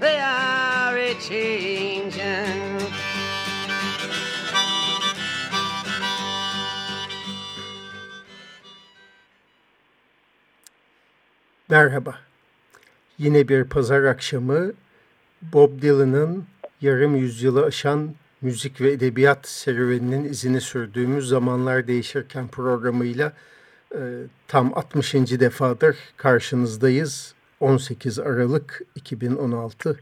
they are a changing. Merhaba. Yine bir pazar akşamı Bob Dylan'ın yarım yüzyılı aşan müzik ve edebiyat serüveninin izini sürdüğümüz Zamanlar Değişirken programıyla e, tam 60. defadır karşınızdayız. 18 Aralık 2016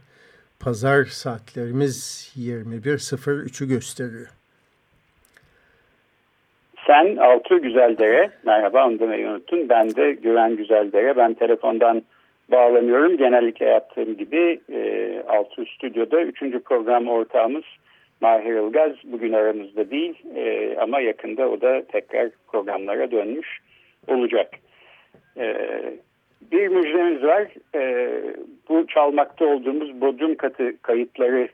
Pazar saatlerimiz 21.03'ü gösteriyor. Sen Altı Güzeldere, merhaba demeyi unuttun. Ben de Güven Güzeldere. Ben telefondan bağlanıyorum. Genellikle yaptığım gibi e, Altı Stüdyo'da üçüncü program ortağımız Mahir Ilgaz bugün aramızda değil e, ama yakında o da tekrar programlara dönmüş olacak. E, bir müjdemiz var. E, bu çalmakta olduğumuz Bodrum Katı kayıtları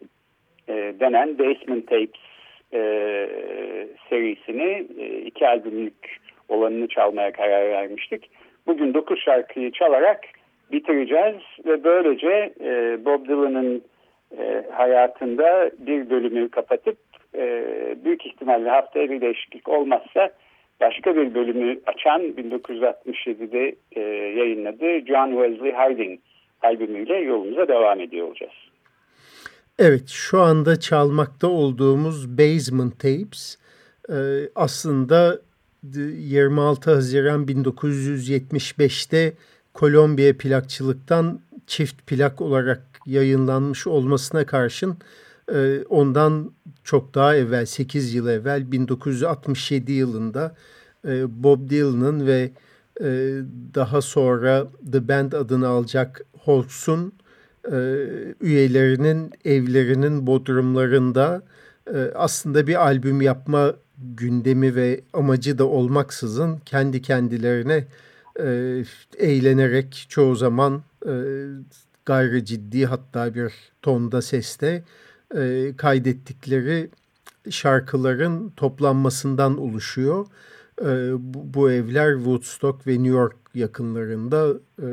e, denen Basement Tapes e, serisini e, iki albümlük olanını çalmaya karar vermiştik. Bugün dokuz şarkıyı çalarak bitireceğiz ve böylece e, Bob Dylan'ın e, hayatında bir bölümü kapatıp e, büyük ihtimalle haftaya bir değişiklik olmazsa başka bir bölümü açan 1967'de e, yayınladığı John Wesley Harding albümüyle yolumuza devam ediyor olacağız. Evet şu anda çalmakta olduğumuz Basement Tapes e, aslında 26 Haziran 1975'te Kolombiya plakçılıktan çift plak olarak yayınlanmış olmasına karşın e, ondan çok daha evvel 8 yıl evvel 1967 yılında e, Bob Dylan'ın ve e, daha sonra The Band adını alacak Hawks'un üyelerinin evlerinin bodrumlarında aslında bir albüm yapma gündemi ve amacı da olmaksızın kendi kendilerine eğlenerek çoğu zaman gayri ciddi hatta bir tonda seste e, kaydettikleri şarkıların toplanmasından oluşuyor. E, bu, bu evler Woodstock ve New York yakınlarında e,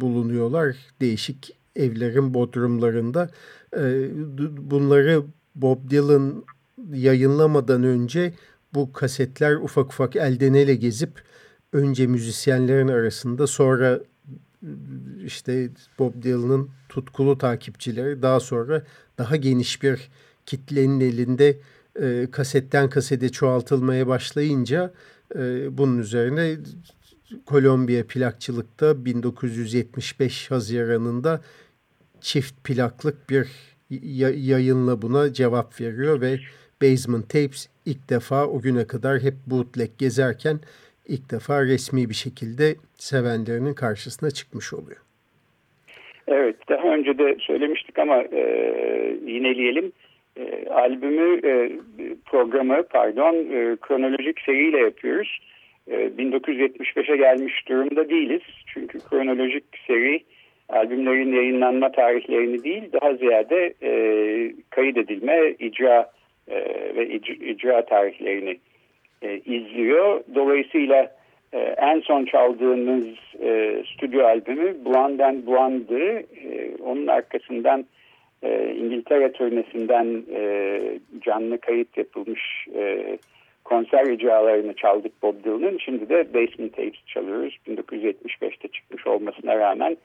bulunuyorlar. Değişik evlerin bodrumlarında. E, bunları Bob Dylan yayınlamadan önce bu kasetler ufak ufak elden ele gezip önce müzisyenlerin arasında sonra işte Bob Dylan'ın tutkulu takipçileri daha sonra daha geniş bir kitlenin elinde e, kasetten kasete çoğaltılmaya başlayınca e, bunun üzerine Kolombiya plakçılıkta 1975 Haziran'ında çift plaklık bir yayınla buna cevap veriyor ve Basement Tapes ilk defa o güne kadar hep bootleg gezerken ilk defa resmi bir şekilde sevenlerinin karşısına çıkmış oluyor. Evet, daha önce de söylemiştik ama e, yineleyelim. E, albümü, e, programı pardon, e, kronolojik seriyle yapıyoruz. E, 1975'e gelmiş durumda değiliz. Çünkü kronolojik seri albümlerin yayınlanma tarihlerini değil, daha ziyade e, kaydedilme, icra e, ve icra tarihlerini e, izliyor. Dolayısıyla e, en son çaldığımız e, stüdyo albümü Blonde and Blonde'dı. E, onun arkasından e, İngiltere turnesinden e, canlı kayıt yapılmış e, konser icralarını çaldık Bob Dylan'ın. Şimdi de Basement Tapes çalıyoruz. 1975'te çıkmış olmasına rağmen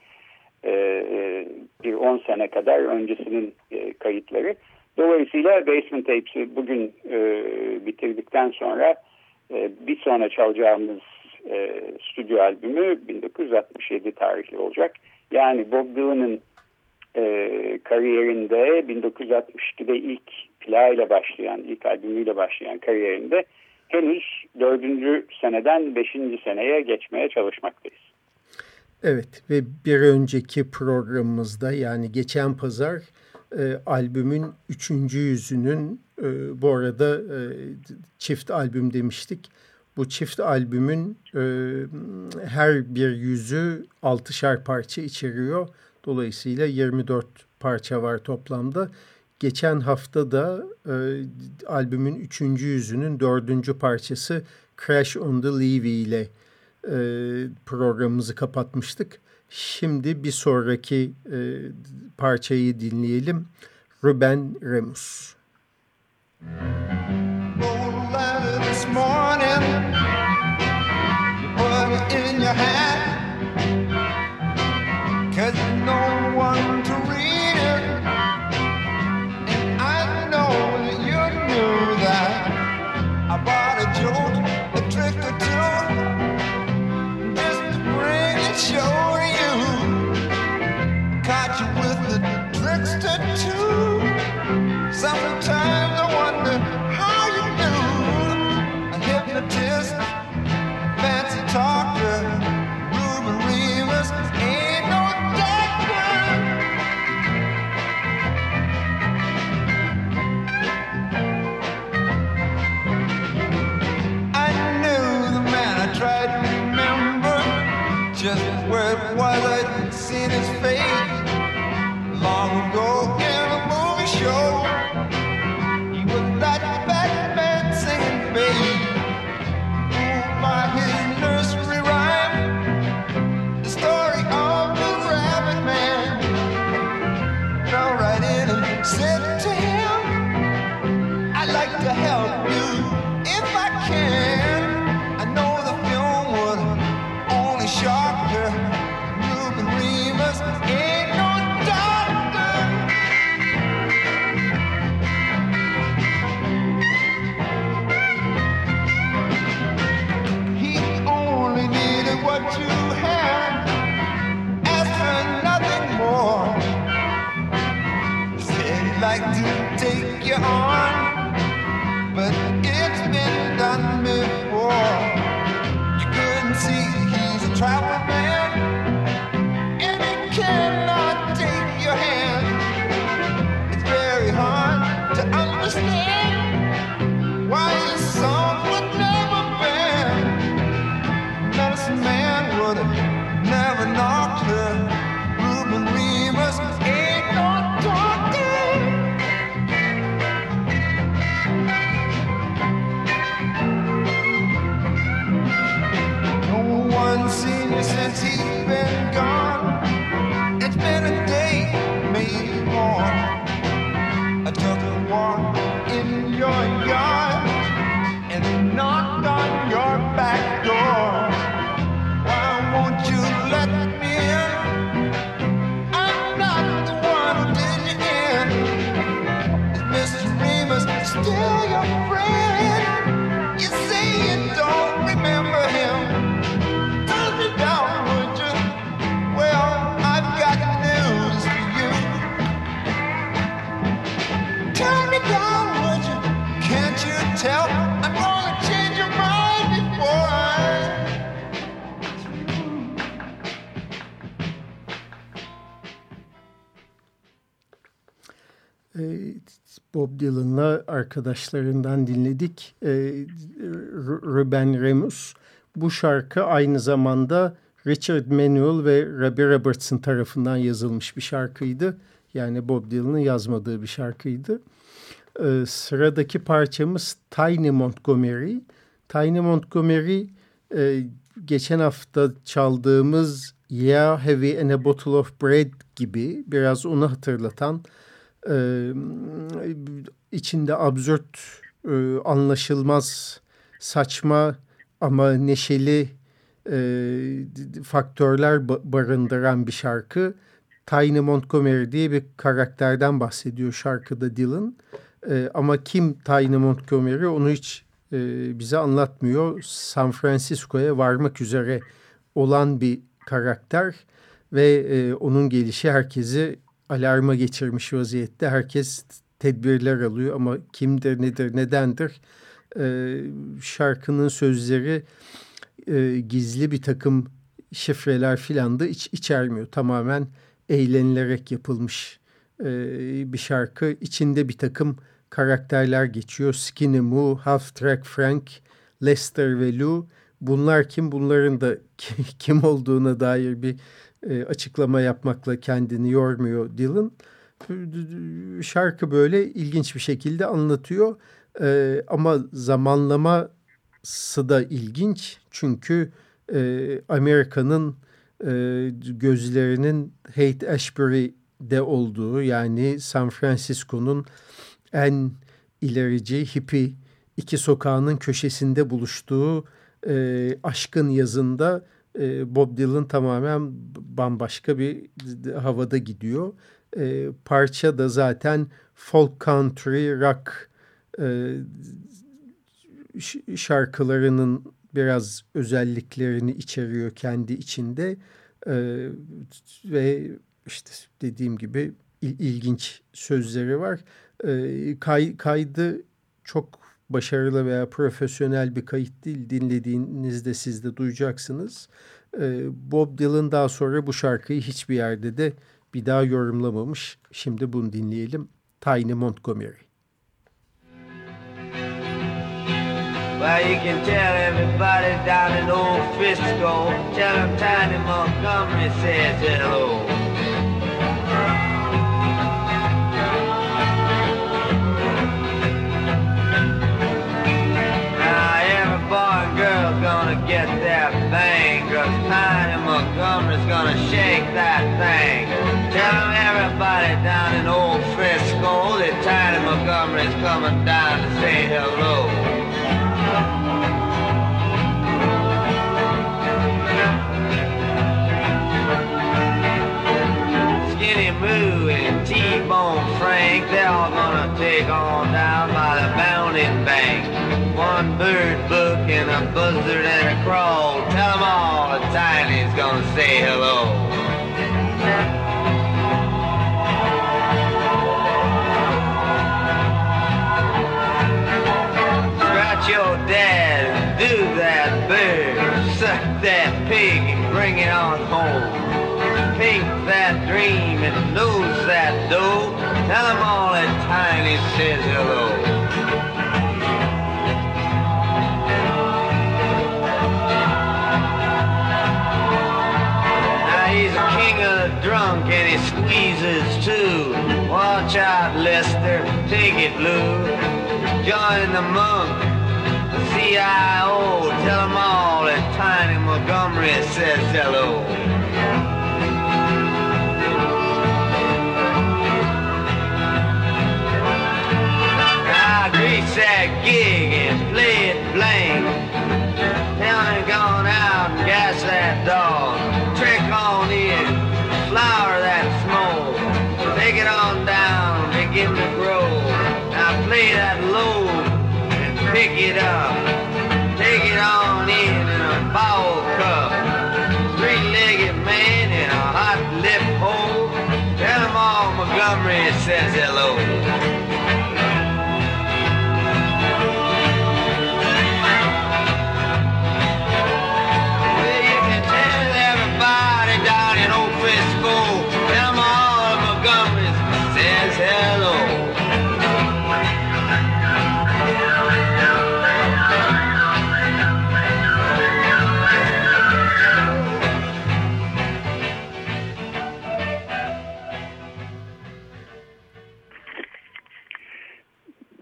e, e bir 10 sene kadar öncesinin e, kayıtları. Dolayısıyla Basement Tapes'i bugün e, bitirdikten sonra e, bir sonra çalacağımız e, stüdyo albümü 1967 tarihli olacak. Yani Bob Dylan'ın e, kariyerinde 1962'de ilk plağıyla başlayan, ilk albümüyle başlayan kariyerinde henüz dördüncü seneden beşinci seneye geçmeye çalışmaktayız. Evet ve bir önceki programımızda yani geçen pazar e, albümün üçüncü yüzünün e, bu arada e, çift albüm demiştik. Bu çift albümün e, her bir yüzü altışar parça içeriyor. Dolayısıyla 24 parça var toplamda. Geçen hafta da e, albümün üçüncü yüzünün dördüncü parçası Crash on the Levy ile e, programımızı kapatmıştık. Şimdi bir sonraki e, parçayı dinleyelim. Ruben Remus. This Bob Dylan'la arkadaşlarından dinledik. E, Ruben Remus. Bu şarkı aynı zamanda Richard Manuel ve Robbie Robertson tarafından yazılmış bir şarkıydı. Yani Bob Dylan'ın yazmadığı bir şarkıydı. E, sıradaki parçamız Tiny Montgomery. Tiny Montgomery e, geçen hafta çaldığımız Yeah Heavy and a Bottle of Bread gibi biraz onu hatırlatan e, içinde absürt, e, anlaşılmaz, saçma ama neşeli faktörler barındıran bir şarkı. Tiny Montgomery diye bir karakterden bahsediyor şarkıda Dylan. E, ama kim Tiny Montgomery onu hiç e, bize anlatmıyor. San Francisco'ya varmak üzere olan bir karakter ve e, onun gelişi herkesi alarma geçirmiş vaziyette. Herkes tedbirler alıyor ama kimdir, nedir, nedendir? E, şarkının sözleri e, gizli bir takım şifreler filan da iç, içermiyor. Tamamen eğlenilerek yapılmış e, bir şarkı. İçinde bir takım karakterler geçiyor. Skinny Moo, Half Track Frank, Lester ve Lou. Bunlar kim? Bunların da kim olduğuna dair bir e, açıklama yapmakla kendini yormuyor Dylan. Şarkı böyle ilginç bir şekilde anlatıyor. E, ama zamanlaması da ilginç. Çünkü e, Amerika'nın e, gözlerinin Haight Ashbury'de olduğu yani San Francisco'nun en ilerici hippie iki sokağının köşesinde buluştuğu e, aşkın yazında e, Bob Dylan tamamen bambaşka bir havada gidiyor. E, parça da zaten folk country rock e, şarkılarının biraz özelliklerini içeriyor kendi içinde e, ve işte dediğim gibi il, ilginç sözleri var. E, kay, kaydı çok başarılı veya profesyonel bir kayıt değil. Dinlediğinizde siz de duyacaksınız. E, Bob Dylan daha sonra bu şarkıyı hiçbir yerde de bir daha yorumlamamış. Şimdi bunu dinleyelim. Tiny Montgomery. Well, you can tell everybody down in old Frisco, tell them Tiny Montgomery says hello. Shake that thing. Tell everybody down in old Frisco that Tiny Montgomery's coming down to say hello. Skinny Moo and T-Bone Frank, they're all gonna take on down by the Bounding Bank. One bird book and a buzzard and a crow. Tell them all the gonna say hello. Scratch your dad do that bird. Suck that pig and bring it on home. Paint that dream and lose that dough. Tell them all that Tiny says hello. Drunk and he squeezes too. Watch out, Lester, take it, Lou. Join the monk, CIO. Tell them all that Tiny Montgomery says hello. Now grease that gig and play it blank. Tell him gone out and gas that dog. Flower that smoke. Take it on down, begin to grow. Now play that low and pick it up. Take it on in in a bowl cup. Three-legged man in a hot lip hole. Tell him all Montgomery says hello.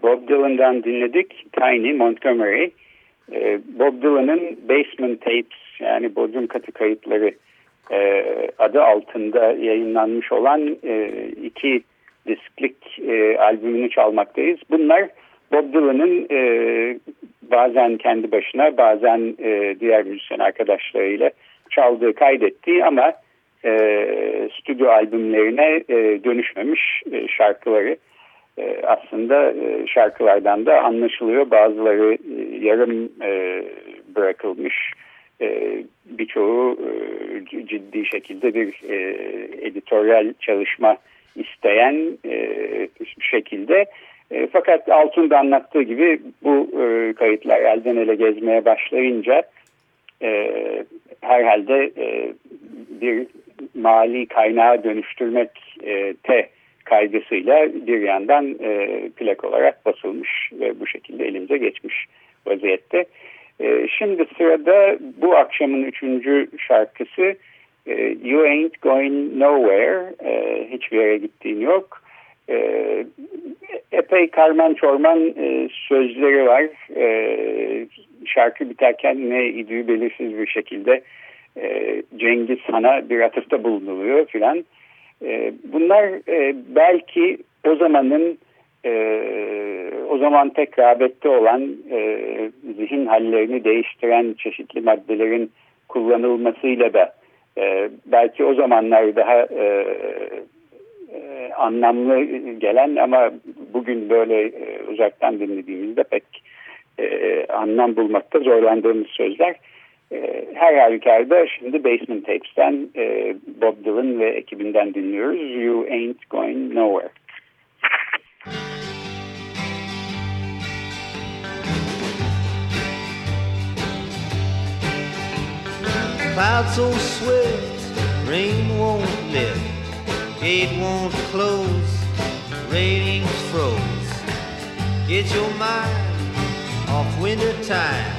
Bob Dylan'dan dinledik Tiny Montgomery. Ee, Bob Dylan'ın Basement Tapes yani Bodrum Katı Kayıtları e, adı altında yayınlanmış olan e, iki disklik e, albümünü çalmaktayız. Bunlar Bob Dylan'ın e, bazen kendi başına bazen e, diğer müzisyen arkadaşlarıyla çaldığı kaydettiği ama e, stüdyo albümlerine e, dönüşmemiş e, şarkıları e, aslında e, şarkılardan da anlaşılıyor. Bazıları e, yarım e, bırakılmış birçoğu ciddi şekilde bir e, editoryal çalışma isteyen şekilde fakat Altun da anlattığı gibi bu kayıtlar elden ele gezmeye başlayınca herhalde bir mali kaynağa dönüştürmek te kaygısıyla bir yandan e, plak olarak basılmış ve bu şekilde elimize geçmiş vaziyette. E, şimdi sırada bu akşamın üçüncü şarkısı e, You Ain't Going Nowhere. E, hiçbir yere gittiğin yok. E, epey karman çorman e, sözleri var. E, şarkı biterken ne idüğü belirsiz bir şekilde e, Cengiz Han'a bir atıfta bulunuluyor filan. E, bunlar e, belki o zamanın e, o zaman tek rağbette olan zihin hallerini değiştiren çeşitli maddelerin kullanılmasıyla da e, belki o zamanlar daha anlamlı gelen ama bugün böyle uzaktan dinlediğimizde pek anlam bulmakta zorlandığımız sözler. E, her halükarda şimdi Basement Tapes'ten e, Bob Dylan ve ekibinden dinliyoruz. You Ain't Going Nowhere. Clouds so swift, rain won't lift, gate won't close, ratings froze. Get your mind off winter time,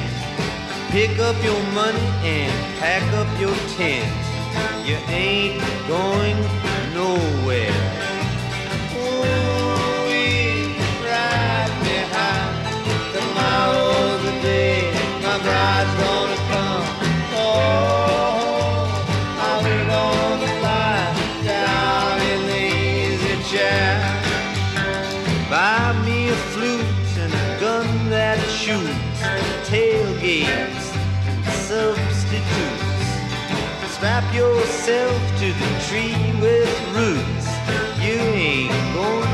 Pick up your money and pack up your tent. You ain't going nowhere. Ooh-wee, ride me high. Tomorrow's the day my bride's Strap yourself to the tree with roots. You ain't going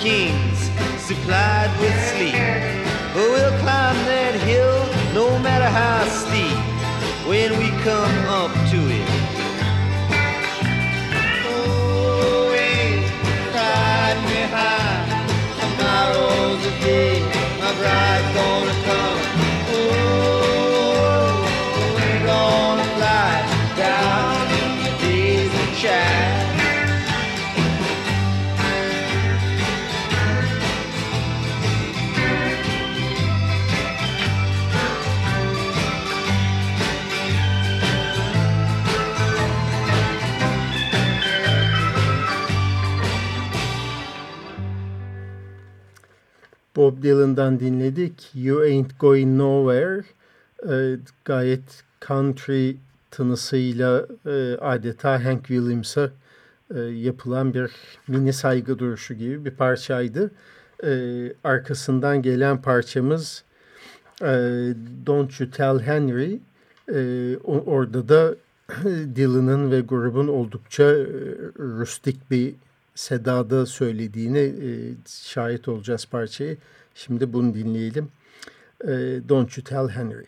kings supplied with sleep. But we'll climb that hill no matter how steep when we come Bob Dylan'dan dinledik. You Ain't Going Nowhere. E, gayet country tınısıyla e, adeta Hank Williams'a e, yapılan bir mini saygı duruşu gibi bir parçaydı. E, arkasından gelen parçamız e, Don't You Tell Henry. E, orada da Dylan'ın ve grubun oldukça e, rustik bir sedada söylediğine e, şahit olacağız parçayı. Şimdi bunu dinleyelim. E, Don't You Tell Henry.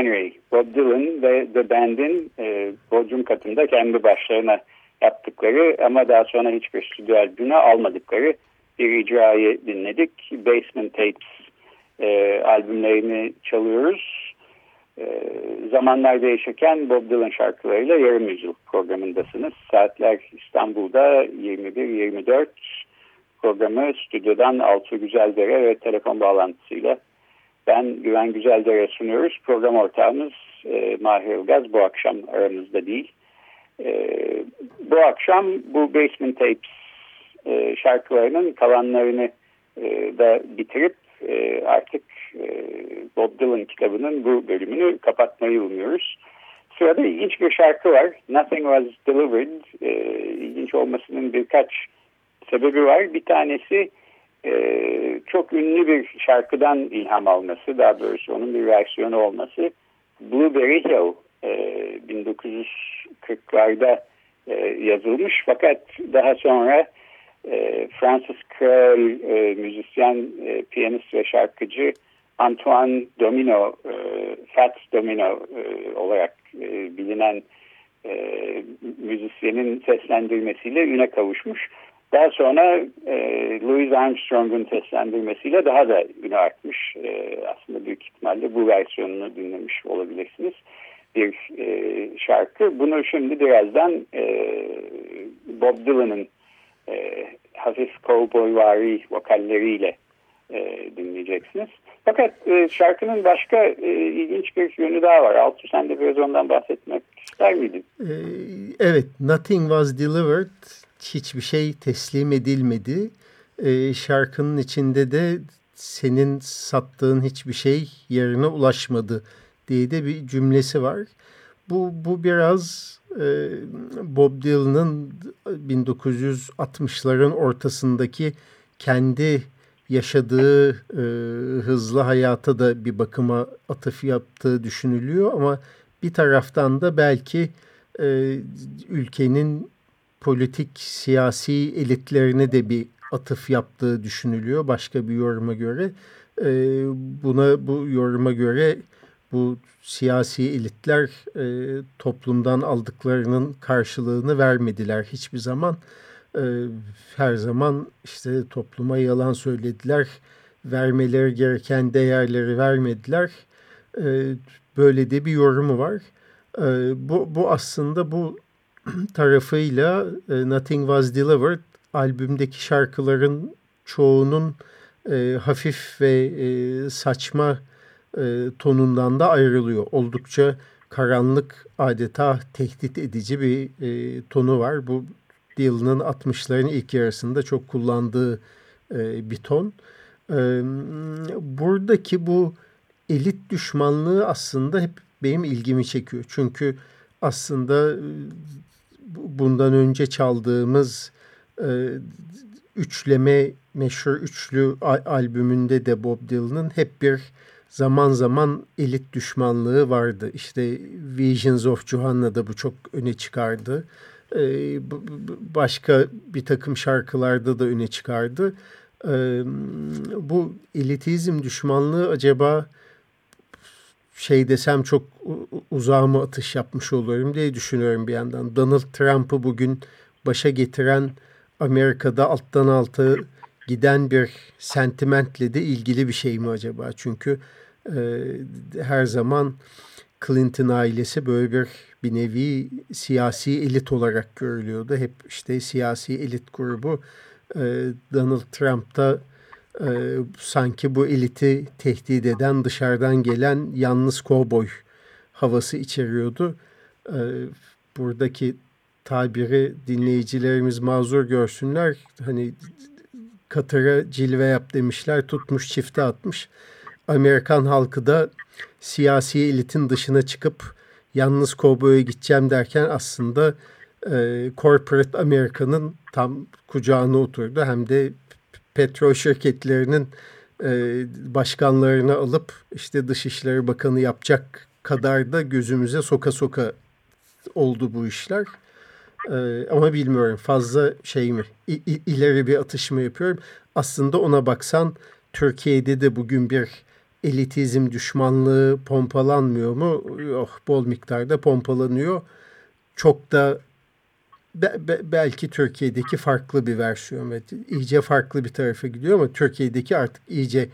Henry, Bob Dylan ve The Band'in e, Bodrum katında kendi başlarına yaptıkları ama daha sonra hiçbir stüdyo albümüne almadıkları bir icrayı dinledik. Basement Tapes e, albümlerini çalıyoruz. E, zamanlar değişirken Bob Dylan şarkılarıyla yarım yüzyıl programındasınız. Saatler İstanbul'da 21-24 programı stüdyodan Altı Güzeldere ve telefon bağlantısıyla ben Güven Güzeldere sunuyoruz. Program ortağımız e, Mahir Ilgaz bu akşam aramızda değil. E, bu akşam bu Basement Tapes e, şarkılarının kalanlarını e, da bitirip e, artık e, Bob Dylan kitabının bu bölümünü kapatmayı umuyoruz. Sırada ilginç bir şarkı var. Nothing Was Delivered. E, ilginç olmasının birkaç sebebi var. Bir tanesi e, çok ünlü bir şarkıdan ilham alması. Daha doğrusu onun bir versiyonu olması. Blueberry Hill e, 1940'larda e, yazılmış fakat daha sonra e, Francis Krell e, müzisyen, e, piyanist ve şarkıcı Antoine Domino, e, Fats Domino e, olarak e, bilinen e, müzisyenin seslendirmesiyle üne kavuşmuş. Daha sonra e, Louis Armstrong'un seslendirmesiyle daha da üne artmış. E, aslında büyük ihtimalle bu versiyonunu dinlemiş olabilirsiniz. Bir e, şarkı. Bunu şimdi birazdan e, Bob Dylan'ın e, hafif cowboyvari vokalleriyle e, dinleyeceksiniz. Fakat e, şarkının başka e, ilginç bir yönü daha var. Altu sen de biraz ondan bahsetmek ister miydin? E, evet, Nothing Was Delivered hiçbir şey teslim edilmedi. E, şarkının içinde de senin sattığın hiçbir şey yerine ulaşmadı diye de bir cümlesi var. Bu, bu biraz e, Bob Dylan'ın 1960'ların ortasındaki kendi yaşadığı e, hızlı hayata da bir bakıma atıf yaptığı düşünülüyor ama bir taraftan da belki e, ülkenin politik siyasi elitlerine de bir atıf yaptığı düşünülüyor başka bir yoruma göre. E, buna bu yoruma göre bu siyasi elitler e, toplumdan aldıklarının karşılığını vermediler hiçbir zaman. E, her zaman işte topluma yalan söylediler, vermeleri gereken değerleri vermediler. E, böyle de bir yorumu var. E, bu, bu aslında bu tarafıyla e, Nothing Was Delivered albümdeki şarkıların çoğunun e, hafif ve e, saçma e, tonundan da ayrılıyor. Oldukça karanlık, adeta tehdit edici bir e, tonu var. Bu Dylan'ın 60'ların ilk yarısında çok kullandığı e, bir ton. E, buradaki bu elit düşmanlığı aslında hep benim ilgimi çekiyor. Çünkü aslında bundan önce çaldığımız e, üçleme meşhur üçlü albümünde de Bob Dylan'ın hep bir zaman zaman elit düşmanlığı vardı. İşte Visions of Johanna'da bu çok öne çıkardı. Ee, başka bir takım şarkılarda da öne çıkardı. Ee, bu elitizm düşmanlığı acaba şey desem çok uzağa mı atış yapmış oluyorum diye düşünüyorum bir yandan. Donald Trump'ı bugün başa getiren Amerika'da alttan alta giden bir sentimentle de ilgili bir şey mi acaba? Çünkü e, her zaman Clinton ailesi böyle bir bir nevi siyasi elit olarak görülüyordu. Hep işte siyasi elit grubu e, Donald Trump'ta e, sanki bu eliti tehdit eden dışarıdan gelen yalnız kovboy havası içeriyordu. E, buradaki tabiri dinleyicilerimiz mazur görsünler. Hani Katar'a cilve yap demişler tutmuş çifte atmış. Amerikan halkı da siyasi elitin dışına çıkıp yalnız kovboya gideceğim derken aslında e, corporate Amerika'nın tam kucağına oturdu. Hem de petrol şirketlerinin e, başkanlarını alıp işte Dışişleri Bakanı yapacak kadar da gözümüze soka soka oldu bu işler. E, ama bilmiyorum fazla şey mi İ, ileri bir atış mı yapıyorum. Aslında ona baksan Türkiye'de de bugün bir elitizm düşmanlığı pompalanmıyor mu? Yok bol miktarda pompalanıyor. Çok da be, be, belki Türkiye'deki farklı bir versiyon ve iyice farklı bir tarafa gidiyor ama Türkiye'deki artık iyice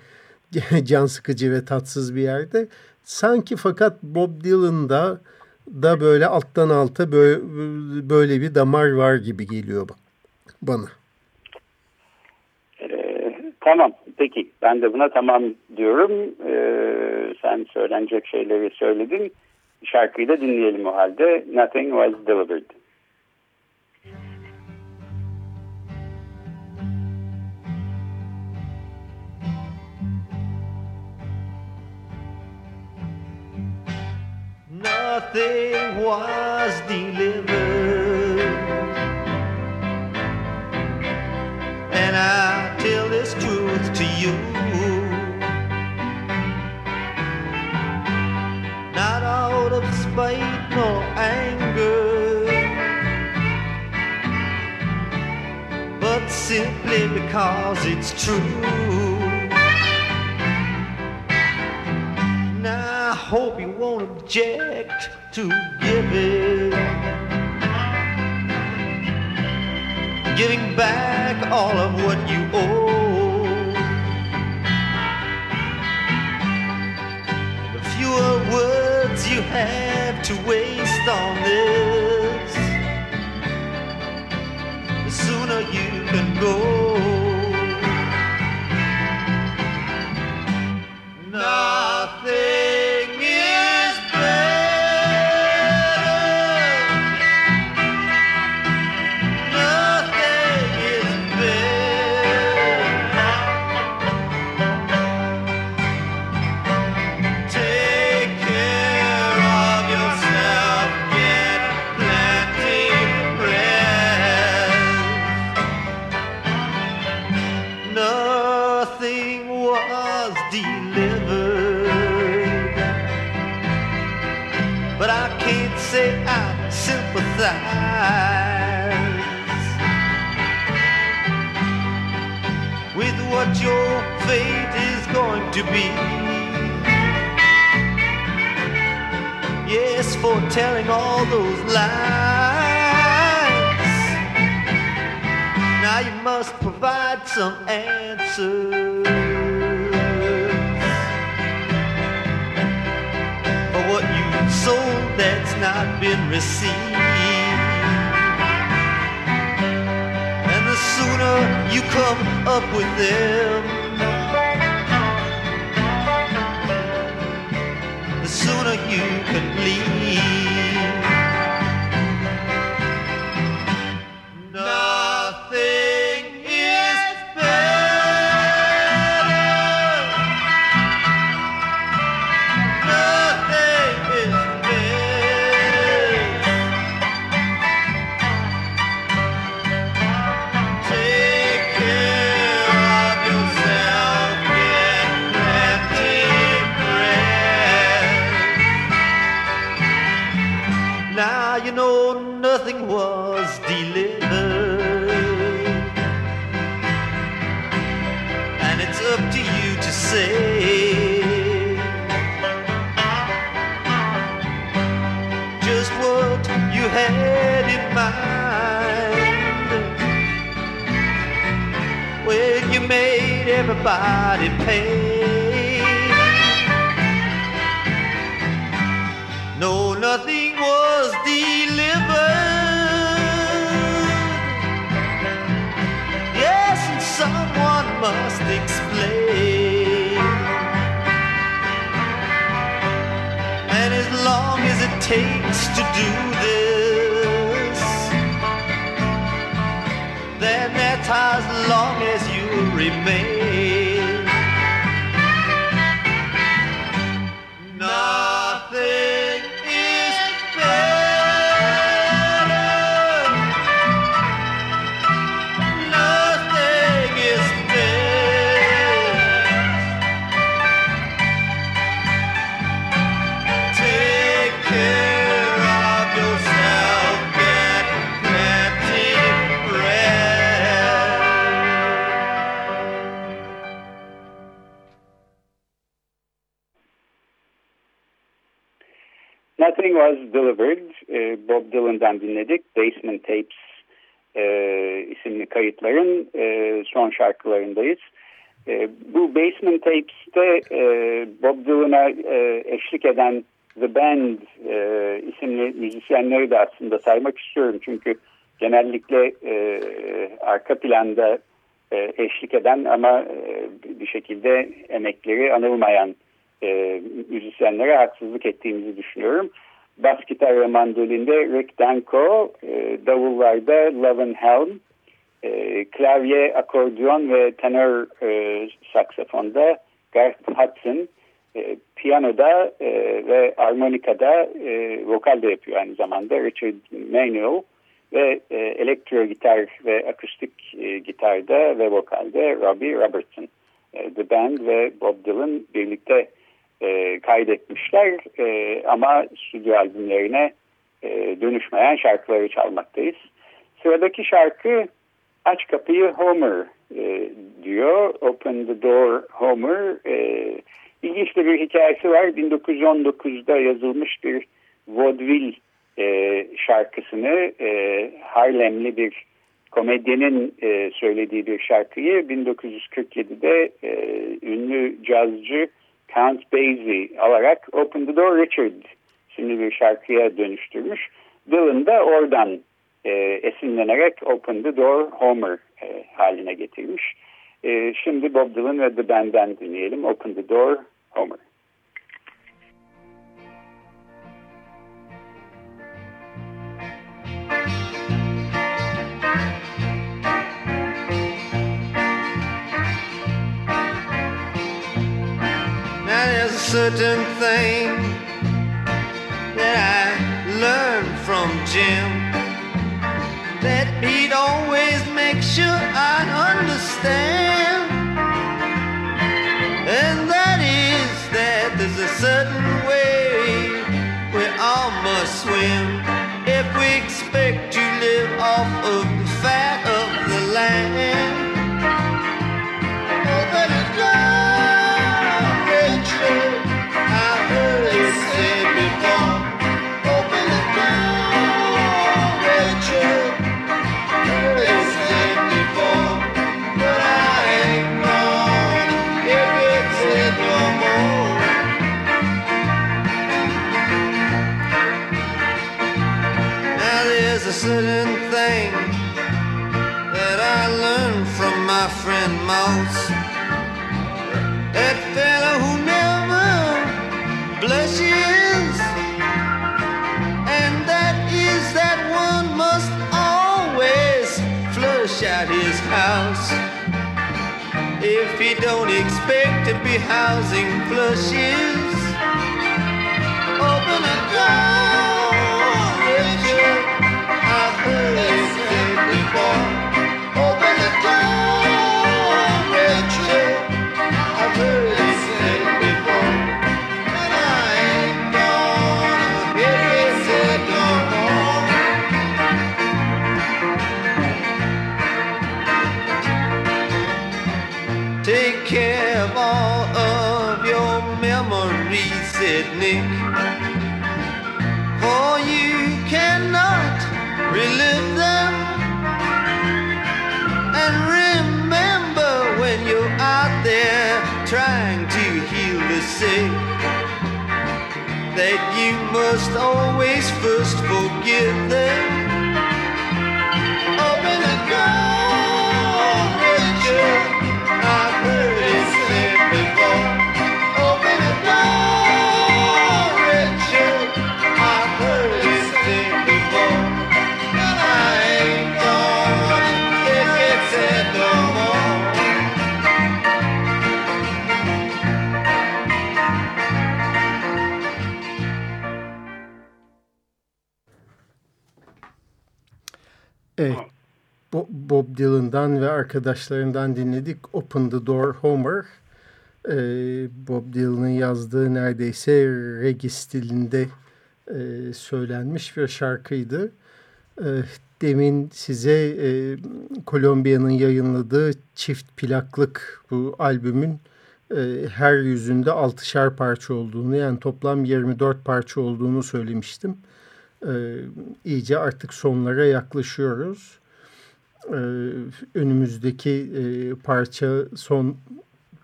can sıkıcı ve tatsız bir yerde. Sanki fakat Bob Dylan'da da böyle alttan alta böyle, böyle bir damar var gibi geliyor bana. Ee, tamam peki ben de buna tamam diyorum. Ee, sen söylenecek şeyleri söyledin. Şarkıyı da dinleyelim o halde. Nothing was delivered. Nothing was delivered. And I tell this truth to you. Not out of spite nor anger, but simply because it's true. Hope you won't object to giving. Giving back all of what you owe. The fewer words you have to waste on for telling all those lies. Now you must provide some answers for what you sold that's not been received. And the sooner you come up with them. Sooner you can leave. Everybody pay. No, nothing was delivered. Yes, and someone must explain. And as long as it takes to do this, then that's as long as you remain. Was Delivered, e, Bob Dylan'dan dinledik. Basement Tapes e, isimli kayıtların e, son şarkılarındayız. E, bu Basement Tapes'te e, Bob Dylan'a e, eşlik eden The Band e, isimli müzisyenleri de aslında saymak istiyorum. Çünkü genellikle e, arka planda e, eşlik eden ama e, bir şekilde emekleri anılmayan e, müzisyenlere haksızlık ettiğimizi düşünüyorum. Bas gitar ve mandolinde Rick Danko, e, davullarda Lovin Helm, e, klavye, akordeon ve tenor e, saksafonda Garth Hudson, e, piyanoda e, ve armonikada e, vokal de yapıyor aynı zamanda Richard Manuel ve e, elektro gitar ve akustik e, gitarda ve vokalde Robbie Robertson. E, The Band ve Bob Dylan birlikte e, kaydetmişler e, ama stüdyo albümlerine e, dönüşmeyen şarkıları çalmaktayız. Sıradaki şarkı Aç Kapıyı Homer e, diyor. Open the Door Homer. E, ilginç bir hikayesi var. 1919'da yazılmış bir vaudeville e, şarkısını e, Harlemli bir komedyenin e, söylediği bir şarkıyı 1947'de e, ünlü cazcı Count Basie alarak Open the Door Richard isimli bir şarkıya dönüştürmüş. Dylan da oradan e, esinlenerek Open the Door Homer e, haline getirmiş. E, şimdi Bob Dylan ve The Band'den dinleyelim. Open the Door Homer. Certain thing that I learned from Jim that he'd always make sure I understand. Don't expect to be housing flushes, open a door, Richard. I've heard Nick. For you cannot relive them. And remember when you're out there trying to heal the sick, that you must always first forgive them. Bob Dylan'dan ve arkadaşlarından dinledik Open the Door Homer. Ee, Bob Dylan'ın yazdığı neredeyse reggae stilinde e, söylenmiş bir şarkıydı. Ee, demin size e, Kolombiya'nın yayınladığı çift plaklık bu albümün e, her yüzünde altışar parça olduğunu yani toplam 24 parça olduğunu söylemiştim. E, iyice artık sonlara yaklaşıyoruz. E, önümüzdeki e, parça son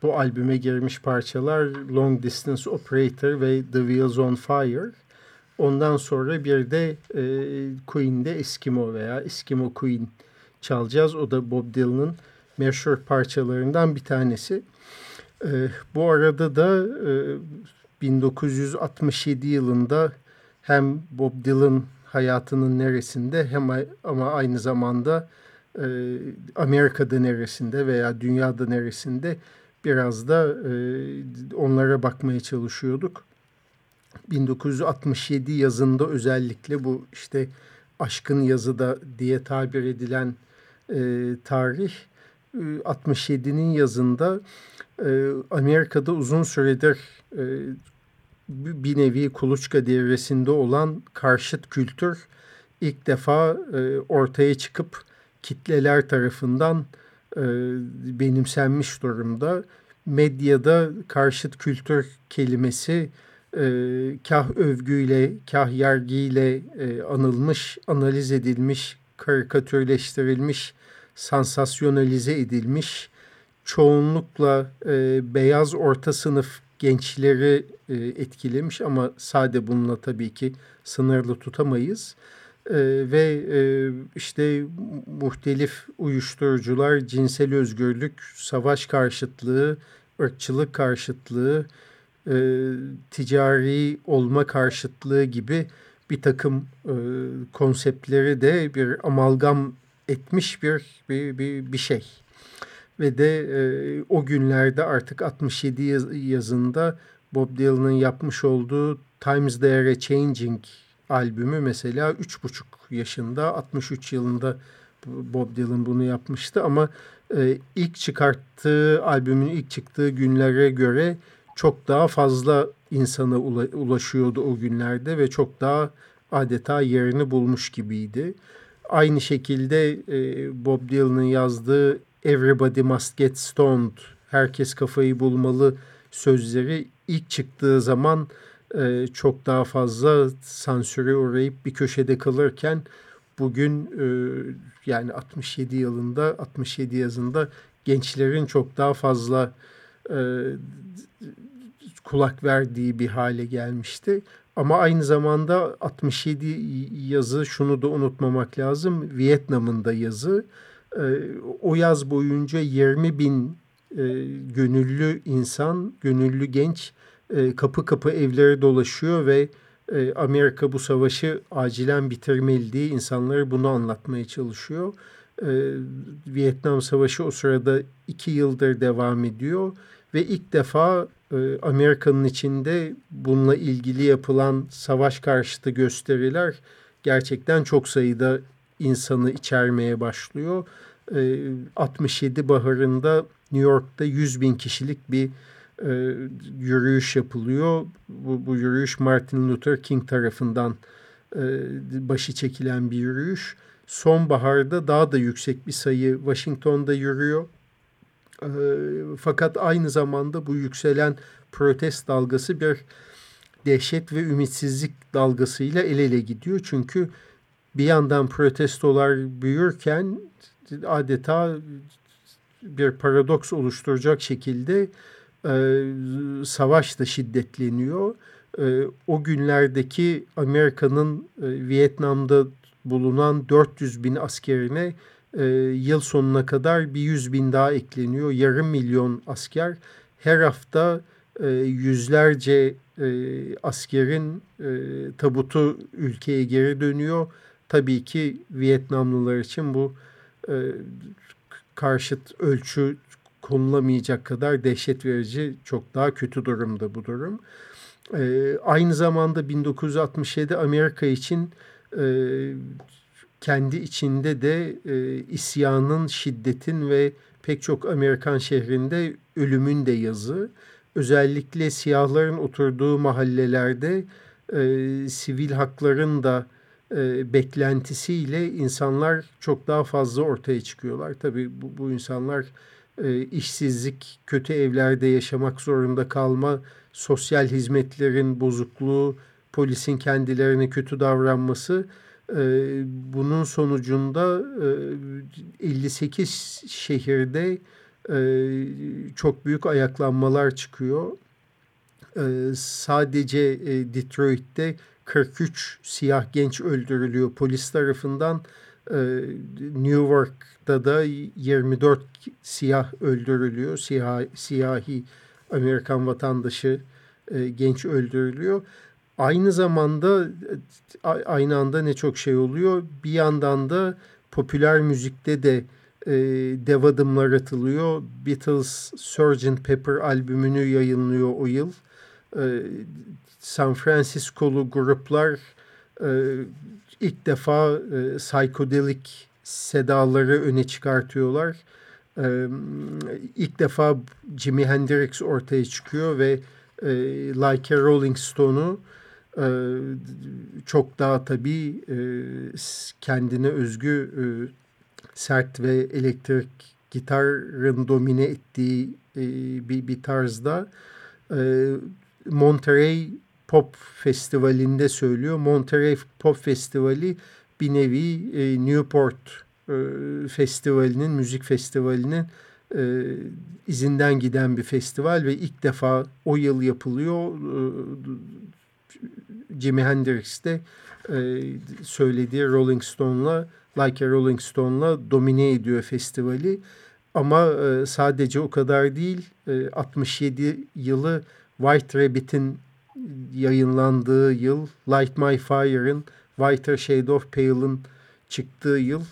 bu albüme girmiş parçalar Long Distance Operator ve The Wheels on Fire. Ondan sonra bir de e, Queen'de Eskimo veya Eskimo Queen çalacağız. O da Bob Dylan'ın meşhur parçalarından bir tanesi. E, bu arada da e, 1967 yılında hem Bob Dylan hayatının neresinde hem ama aynı zamanda e, Amerika'da neresinde veya dünyada neresinde biraz da e, onlara bakmaya çalışıyorduk. 1967 yazında özellikle bu işte aşkın yazı da diye tabir edilen e, tarih 67'nin e, yazında e, Amerika'da uzun süredir e, bir nevi kuluçka devresinde olan karşıt kültür ilk defa e, ortaya çıkıp kitleler tarafından e, benimsenmiş durumda. Medyada karşıt kültür kelimesi e, kah övgüyle, kah yergiyle e, anılmış, analiz edilmiş, karikatürleştirilmiş, sansasyonalize edilmiş, çoğunlukla e, beyaz orta sınıf gençleri e, etkilemiş ama sade bununla tabii ki sınırlı tutamayız. Ve e, işte muhtelif uyuşturucular, cinsel özgürlük, savaş karşıtlığı, ırkçılık karşıtlığı, e, ticari olma karşıtlığı gibi bir takım e, konseptleri de bir amalgam etmiş bir bir, bir, bir şey. Ve de e, o günlerde artık 67 yaz, yazında Bob Dylan'ın yapmış olduğu Times They Are Changing albümü mesela 3,5 yaşında 63 yılında Bob Dylan bunu yapmıştı ama e, ilk çıkarttığı albümün ilk çıktığı günlere göre çok daha fazla insana ulaşıyordu o günlerde ve çok daha adeta yerini bulmuş gibiydi. Aynı şekilde e, Bob Dylan'ın yazdığı Everybody Must Get Stoned, herkes kafayı bulmalı sözleri ilk çıktığı zaman e, çok daha fazla sansüre uğrayıp bir köşede kalırken bugün e, yani 67 yılında 67 yazında gençlerin çok daha fazla e, kulak verdiği bir hale gelmişti. Ama aynı zamanda 67 yazı şunu da unutmamak lazım. Vietnam'ın da yazı. E, o yaz boyunca 20 bin e, gönüllü insan, gönüllü genç e, kapı kapı evlere dolaşıyor ve e, Amerika bu savaşı acilen bitirmeli diye insanlara bunu anlatmaya çalışıyor. E, Vietnam Savaşı o sırada iki yıldır devam ediyor ve ilk defa Amerika'nın içinde bununla ilgili yapılan savaş karşıtı gösteriler gerçekten çok sayıda insanı içermeye başlıyor. E, 67 baharında New York'ta 100 bin kişilik bir e, yürüyüş yapılıyor. Bu, bu yürüyüş Martin Luther King tarafından e, başı çekilen bir yürüyüş. Sonbaharda daha da yüksek bir sayı Washington'da yürüyor. E, fakat aynı zamanda bu yükselen protest dalgası bir dehşet ve ümitsizlik dalgasıyla el ele gidiyor. Çünkü bir yandan protestolar büyürken adeta bir paradoks oluşturacak şekilde e, savaş da şiddetleniyor. E, o günlerdeki Amerika'nın e, Vietnam'da bulunan 400 bin askerine e, yıl sonuna kadar bir 100 bin daha ekleniyor. Yarım milyon asker her hafta e, yüzlerce e, askerin e, tabutu ülkeye geri dönüyor. Tabii ki Vietnamlılar için bu e, karşıt ölçü konulamayacak kadar dehşet verici çok daha kötü durumda bu durum. E, aynı zamanda 1967 Amerika için e, kendi içinde de e, isyanın, şiddetin ve pek çok Amerikan şehrinde ölümün de yazı. Özellikle siyahların oturduğu mahallelerde e, sivil hakların da e, beklentisiyle insanlar çok daha fazla ortaya çıkıyorlar. Tabii bu, bu insanlar e, işsizlik, kötü evlerde yaşamak zorunda kalma, sosyal hizmetlerin bozukluğu, polisin kendilerine kötü davranması e, bunun sonucunda e, 58 şehirde e, çok büyük ayaklanmalar çıkıyor. E, sadece e, Detroit'te 43 siyah genç öldürülüyor polis tarafından. E, New York'ta da 24 siyah öldürülüyor. Siyah, siyahi Amerikan vatandaşı e, genç öldürülüyor. Aynı zamanda aynı anda ne çok şey oluyor. Bir yandan da popüler müzikte de e, dev adımlar atılıyor. Beatles Sgt. Pepper albümünü yayınlıyor o yıl. E, San Francisco'lu gruplar e, ilk defa e, psikodelik sedaları öne çıkartıyorlar. E, ilk defa Jimi Hendrix ortaya çıkıyor ve e, Like a Rolling Stone'u e, çok daha tabii e, kendine özgü e, sert ve elektrik gitarın domine ettiği e, bir, bir tarzda e, Monterey Pop Festivali'nde söylüyor. Monterey Pop Festivali bir nevi e, Newport Festivali'nin, müzik festivalinin e, izinden giden bir festival ve ilk defa o yıl yapılıyor. E, Jimi Hendrix'te e, söylediği Rolling Stone'la Like a Rolling Stone'la domine ediyor festivali. Ama e, sadece o kadar değil. E, 67 yılı White Rabbit'in yayınlandığı yıl, Light My Fire'ın Whiter Shade of Pale'ın çıktığı yıl,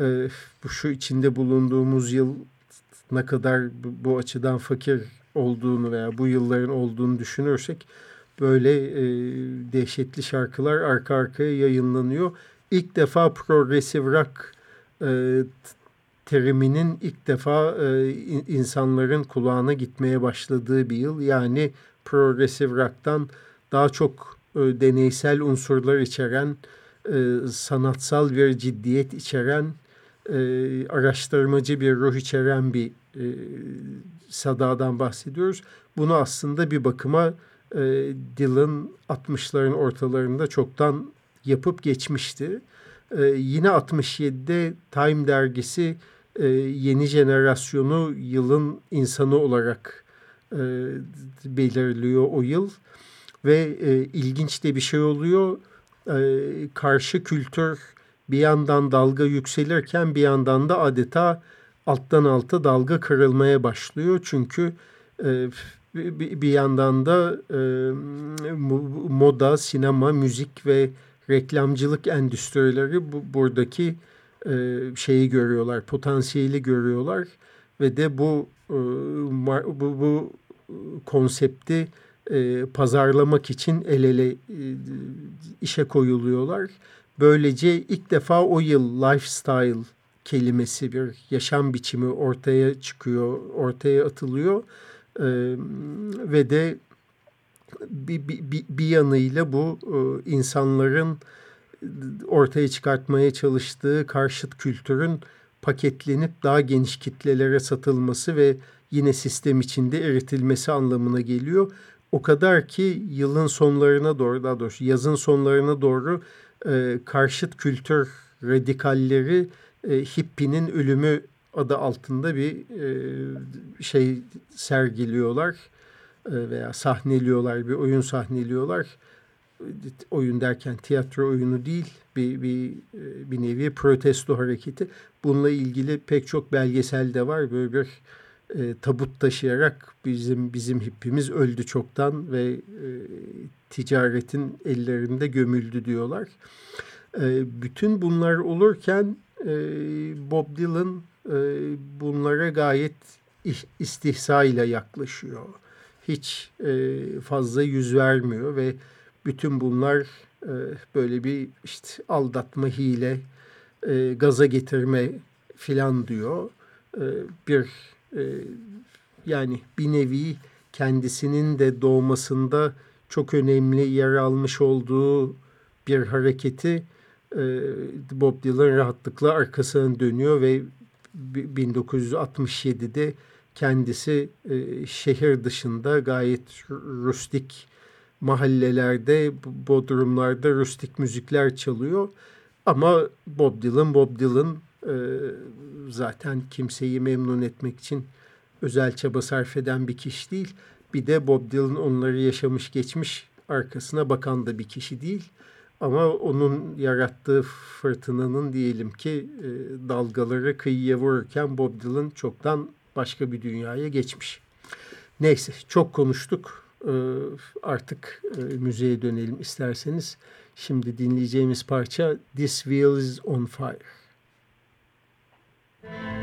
e, şu içinde bulunduğumuz yıl ne kadar bu açıdan fakir olduğunu veya bu yılların olduğunu düşünürsek böyle e, dehşetli şarkılar arka arkaya yayınlanıyor. İlk defa progressive rock e, teriminin ilk defa e, insanların kulağına gitmeye başladığı bir yıl. Yani progressive rock'tan daha çok e, deneysel unsurlar içeren, e, sanatsal bir ciddiyet içeren, e, araştırmacı bir ruh içeren bir e, sadadan bahsediyoruz. Bunu aslında bir bakıma e, Dylan 60'ların ortalarında çoktan yapıp geçmişti. E, yine 67'de Time dergisi e, yeni jenerasyonu yılın insanı olarak e, belirliyor o yıl. Ve e, ilginç de bir şey oluyor. E, karşı kültür bir yandan dalga yükselirken bir yandan da adeta alttan alta dalga kırılmaya başlıyor. Çünkü e, bir, yandan da e, moda, sinema, müzik ve reklamcılık endüstrileri bu, buradaki e, şeyi görüyorlar, potansiyeli görüyorlar ve de bu e, bu, bu konsepti e, pazarlamak için el ele e, işe koyuluyorlar. Böylece ilk defa o yıl lifestyle kelimesi bir yaşam biçimi ortaya çıkıyor, ortaya atılıyor e, ve de bir, bir, bir yanıyla bu e, insanların ortaya çıkartmaya çalıştığı karşıt kültürün paketlenip daha geniş kitlelere satılması ve yine sistem içinde eritilmesi anlamına geliyor. O kadar ki yılın sonlarına doğru daha doğrusu yazın sonlarına doğru e, karşıt kültür radikalleri e, hippinin ölümü adı altında bir e, şey sergiliyorlar e, veya sahneliyorlar bir oyun sahneliyorlar oyun derken tiyatro oyunu değil bir, bir, e, bir nevi protesto hareketi. Bununla ilgili pek çok belgesel de var. Böyle bir e, tabut taşıyarak bizim bizim hippimiz öldü çoktan ve e, ticaretin ellerinde gömüldü diyorlar. E, bütün bunlar olurken e, Bob Dylan e, bunlara gayet istihsa ile yaklaşıyor. Hiç e, fazla yüz vermiyor ve bütün bunlar e, böyle bir işte aldatma, hile, e, gaza getirme filan diyor. E, bir e, yani bir nevi kendisinin de doğmasında çok önemli yer almış olduğu bir hareketi e, Bob Dylan rahatlıkla arkasına dönüyor ve 1967'de kendisi e, şehir dışında gayet rustik mahallelerde, bodrumlarda rustik müzikler çalıyor. Ama Bob Dylan, Bob Dylan e, zaten kimseyi memnun etmek için özel çaba sarf eden bir kişi değil. Bir de Bob Dylan onları yaşamış geçmiş arkasına bakan da bir kişi değil. Ama onun yarattığı fırtınanın diyelim ki e, dalgaları kıyıya vururken Bob Dylan çoktan başka bir dünyaya geçmiş. Neyse çok konuştuk. E, artık e, müziğe dönelim isterseniz. Şimdi dinleyeceğimiz parça This Wheel is on Fire. on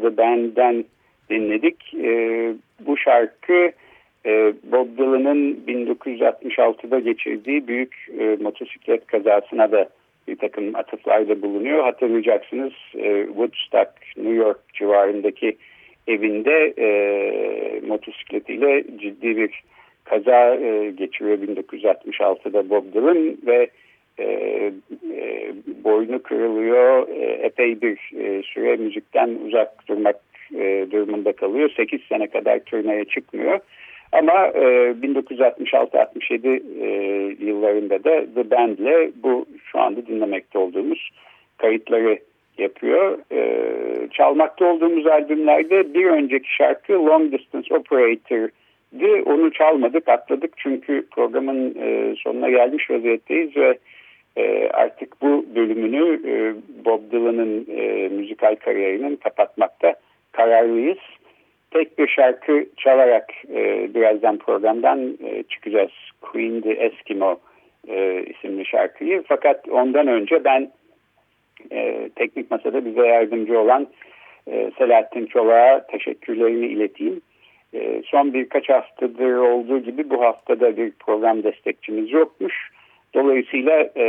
The Band'den dinledik. E, bu şarkı e, Bob Dylan'ın 1966'da geçirdiği büyük e, motosiklet kazasına da bir takım atıflarda bulunuyor. Hatırlayacaksınız e, Woodstock, New York civarındaki evinde e, motosikletiyle ciddi bir kaza e, geçiriyor 1966'da Bob Dylan ve e, e, boynu kırılıyor. E, epey bir e, süre müzikten uzak durmak e, durumunda kalıyor. 8 sene kadar turneye çıkmıyor. Ama e, 1966-67 e, yıllarında da The Band'le bu şu anda dinlemekte olduğumuz kayıtları yapıyor. E, çalmakta olduğumuz albümlerde bir önceki şarkı Long Distance Operator'dı. Onu çalmadık, atladık çünkü programın e, sonuna gelmiş vaziyetteyiz ve e, artık bu bölümünü e, Bob Dylan'ın e, müzikal kariyerinin kapatmakta kararlıyız. Tek bir şarkı çalarak e, birazdan programdan çıkacağız. Queen the Eskimo isimli şarkıyı. Fakat ondan önce ben teknik masada bize yardımcı olan Selahattin Çolak'a teşekkürlerimi ileteyim. Son birkaç haftadır olduğu gibi bu haftada bir program destekçimiz yokmuş. Dolayısıyla e,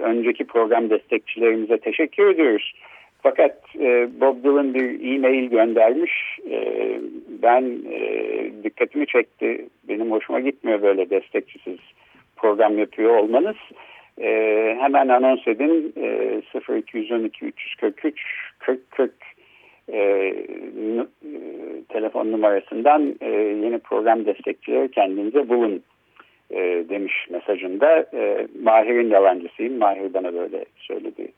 önceki program destekçilerimize teşekkür ediyoruz. Fakat e, Bob Dylan bir e-mail göndermiş. E, ben e, dikkatimi çekti. Benim hoşuma gitmiyor böyle destekçisiz program yapıyor olmanız. E, hemen anons edin. E, 0212 343 40 40 e, telefon numarasından e, yeni program destekçileri kendinize bulun e, demiş mesajında. E, Mahir'in yalancısıyım. Mahir bana böyle söyledi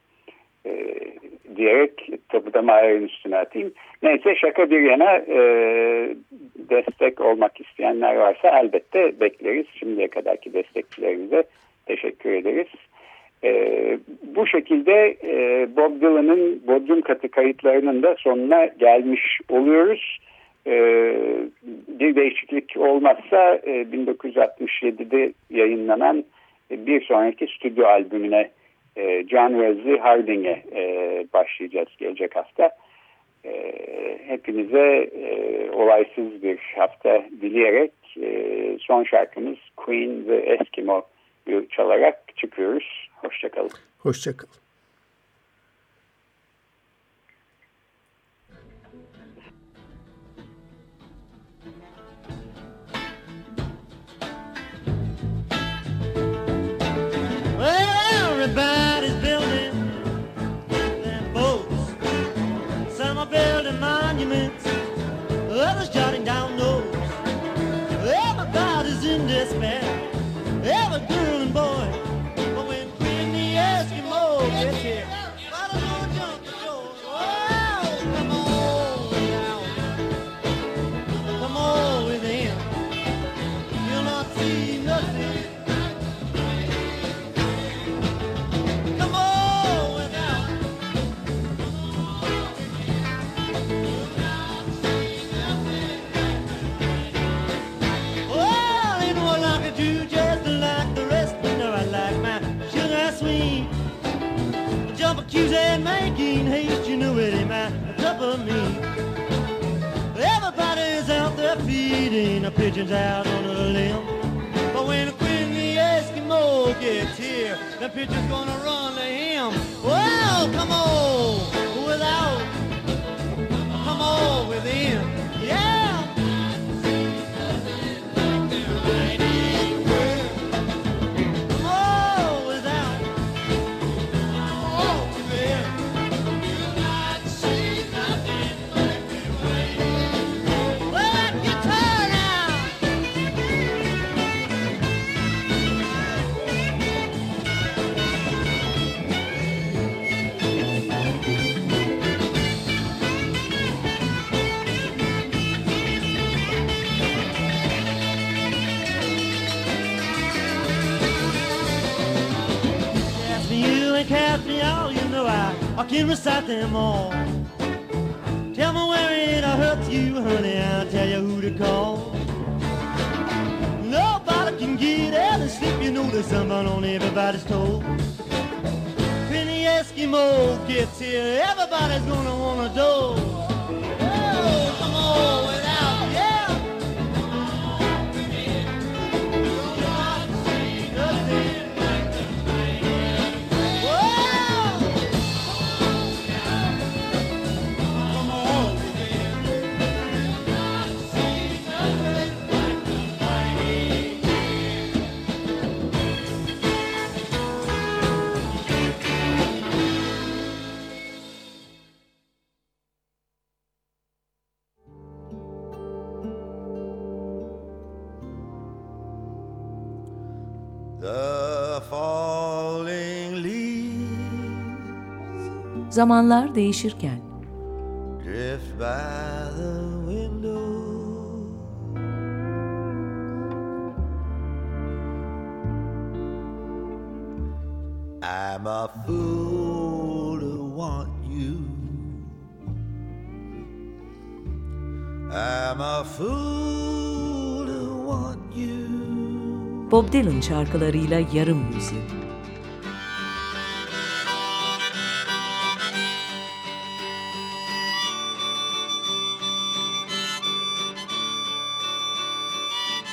e, diyerek tabi da Mahir'in üstüne atayım. Neyse şaka bir yana e, destek olmak isteyenler varsa elbette bekleriz. Şimdiye kadarki destekçilerimize teşekkür ederiz. E, bu şekilde e, Bob Dylan'ın Bodrum katı kayıtlarının da sonuna gelmiş oluyoruz. E, bir değişiklik olmazsa e, 1967'de yayınlanan e, bir sonraki stüdyo albümüne e, John Wesley Harding'e e, başlayacağız gelecek hafta. E, hepinize e, olaysız bir hafta dileyerek e, son şarkımız Queen ve Eskimo çalarak çıkıyoruz. Hoşçakalın. Hoşçakalın. Pigeons out on a limb. But when Queen the Eskimo gets here, the pigeon's gonna run to him. Well, come on without, come on within, I, can recite them all. Tell me where it hurts you, honey, I'll tell you who to call. Nobody can get out and sleep, you know there's someone on everybody's toe. When the Eskimo gets here, everybody's gonna wanna do. Zamanlar değişirken drift by the window. I'm a fool to want you. I'm a fool to want you. Bob Dylan şarkılarıyla yarım yüzyıl.